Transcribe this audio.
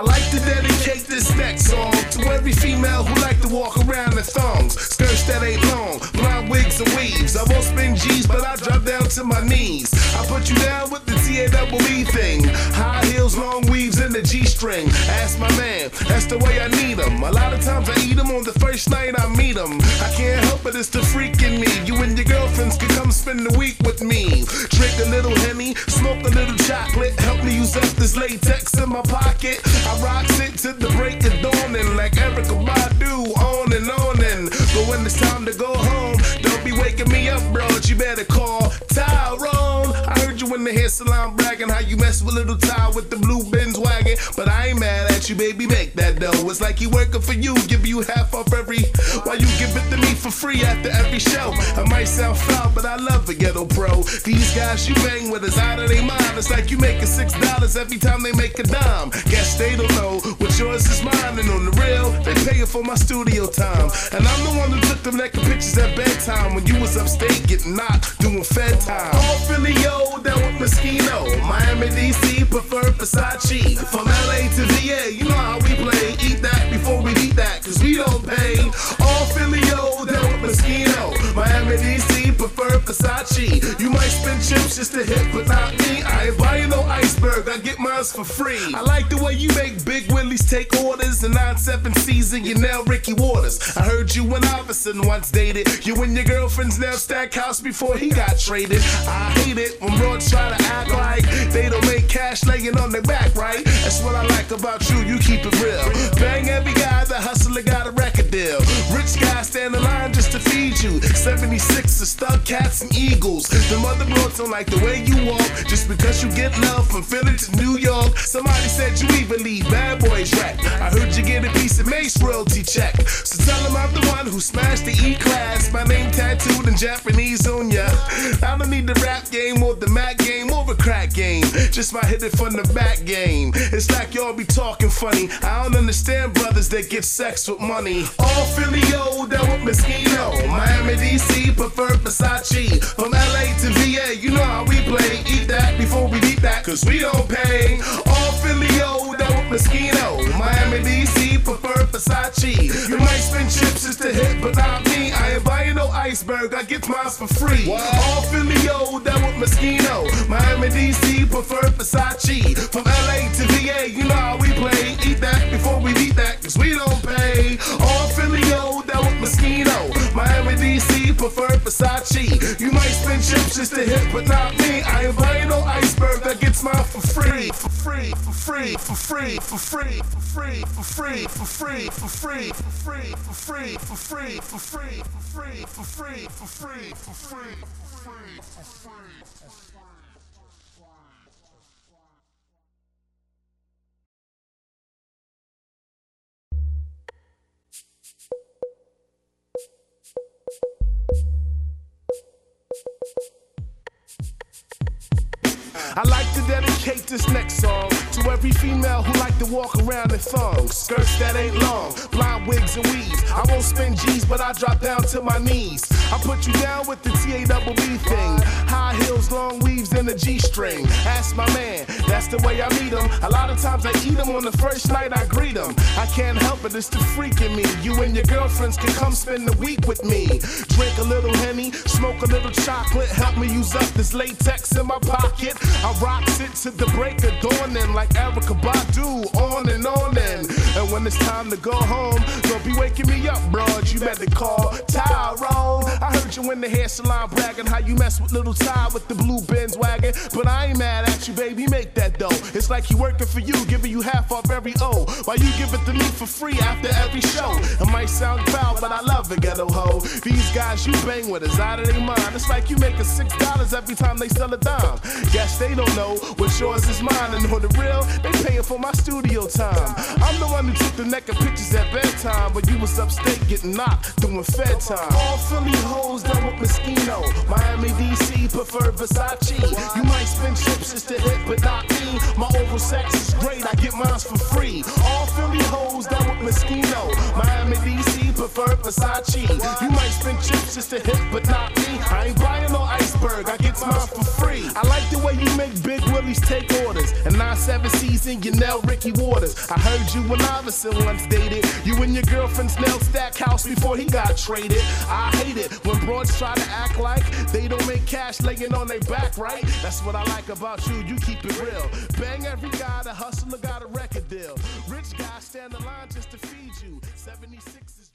I like to dedicate this next song to every female who like to walk around in thongs, skirts that ain't long, blonde wigs and weaves. I won't spend G's, but I drop down to my knees. I put you down with the T-A-double-E thing. High heels, long weaves, and the G-string. Ask my man, that's the way I need them. A lot of times I eat them on the first night I meet them. I can't help it, it's the freak in me. You and your girlfriends can come spend the week with me. Drink a little Henny, smoke a little chocolate. Help me use up this latex in my pocket. I rocks it to the break of dawning like Erykah Badu, on and on and. But when it's time to go home, waking me up, bro. You better call Tyrone. I heard you in the hair salon bragging how you mess with little Ty with the blue Benz wagon. But I ain't mad at you, baby. Make that dough. It's like he working for you, give you half off every. While you give it to me for free after every show. I might sound foul, but I love a ghetto pro. These guys you bang with is out of their mind. It's like you making six dollars every time they make a dime. Guess they don't know what yours is mine, for my studio time. And I'm the one who took them naked pictures at bedtime when you was upstate getting knocked doing fed time. All Philly, yo, down with Moschino. Miami, DC, prefer Versace. From LA to VA, you know how we play. Eat that before we eat that, cause we don't pay. All Philly, yo, down with Moschino. Miami, DC, prefer Versace. You might spend chips just to hit, but not me. I ain't buying no iceberg, I get mine for free. I like the way you make Big Willies take orders. And 9-7 season, you now Ricky Watters. I heard you and Iverson once dated. You and your girlfriend's now Stackhouse before he got traded. I hate it when broads try to act like they don't make cash laying on their back, right? That's what I like about you, you keep it real. Bang every guy, the hustler got a record deal. Rich guys stand in line just to feed you. 76 are stuck cats and eagles. The mother broads don't like the way you walk. Just because you get love from Philly to New York. Somebody said you even leave bad boys rap. I heard you get a piece of Mase royalty check. So tell them I'm the one who smashed the E class. My name tattooed in Japanese on ya. I don't need the rap game or the Mac game or the crack game. Just my hit it from the back game. It's like y'all be talking funny. I don't understand brothers that get sex with money. All Philly, yo, down with Moschino. Miami, DC, prefer Versace. From LA cause we don't pay. All Philly, don't with Moschino. Miami, DC, prefer Versace. You might spend chips just to hit, but not me. I ain't buying no iceberg, I get mine for free. All Philly, yo, down with Moschino. Miami, DC, prefer Versace. From LA to VA, you know how prefer Versace. You might spend chips just to hit, but not me. I ain't buying no iceberg, that gets mine for free. For free, for free, for free, for free, for free, for free, for free, for free, for free, for free, for free, for free, for free, for free, for free, for free, for free, for free. I like to dedicate this next song to every female who like to walk around in thongs, skirts that ain't long, blonde wigs and weaves. I won't spend G's, but I drop down to my knees. I put you down with the T-A-double-B thing, high heels, long weaves, and a G-string. Ask my man, that's the way I meet him. A lot of times I eat him on the first night I greet him. I can't help it, it's the freak in me. You and your girlfriends can come spend the week with me. Drink a little Henny, smoke a little chocolate, help me use up this latex in my pocket. I rocks it to the break of dawn, dawning like Erykah Badu, on and on and. And when it's time to go home, don't be waking me up, broad. You better call Tyrone. I heard you in the hair salon bragging how you mess with little Ty with the blue Benz wagon. But I ain't mad at you, baby. Make that dough. It's like he working for you, giving you half off every O. While you give it to me for free after every show. It might sound foul, but I love a ghetto hoe. These guys you bang with is out of their mind. It's like you making six dollars every time they sell a dime. Guess they don't know what yours is mine. And on the real, they paying for my studio time. I'm the one who took the neck of pictures at bedtime, but you was upstate getting knocked doing fed time. All Philly hoes done with Moschino. Miami, DC prefer Versace. You might spend chips just to hit, but not me. My oral sex is great, I get mine for free. All Philly hoes done with Moschino. Miami, DC prefer Versace. You might spend chips just to hit, but not me. I ain't buying no iceberg, I get mine for free. I like the way you make big willies take orders. And 9-7 season, you nail Ricky Watters. I heard you and Iverson once dated. You and your girlfriend's nail Stackhouse before he got traded. I hate it when broads try to act like they don't make cash laying on their back, right? That's what I like about you, you keep it real. Bang every guy, the hustler got a record deal. Rich guys stand the line just to feed you. 76 is.